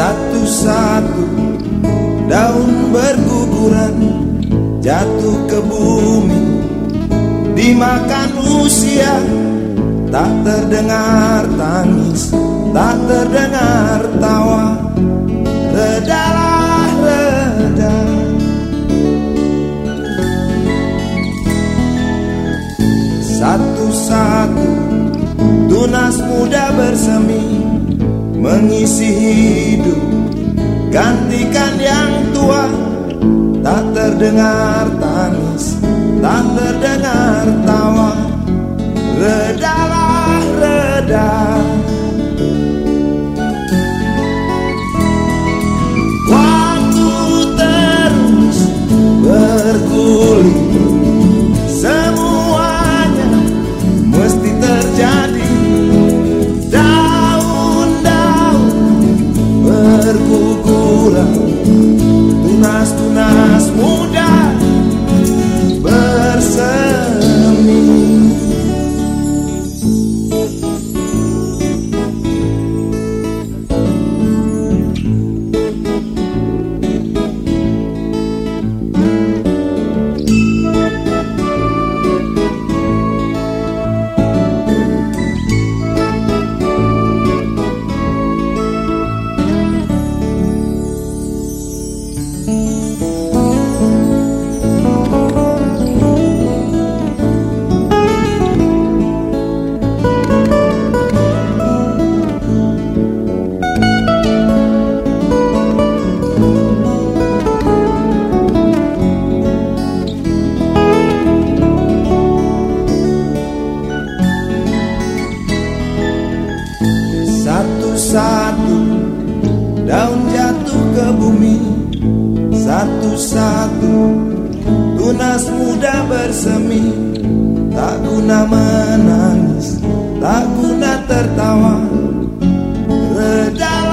Satu-satu daun berguguran Jatuh ke bumi. Dimakan usia Tak terdengar tangis Tak terdengar tawa. Redalah reda Satu-satu Tunas muda bersemi. Mengisi hidup. Gantikan yang tua Tak terdengar tangis Tak terdengar tawa. Redalah reda Satu-satu. Tunas muda bersemi Tak guna menangis, tak guna tertawa. Redalah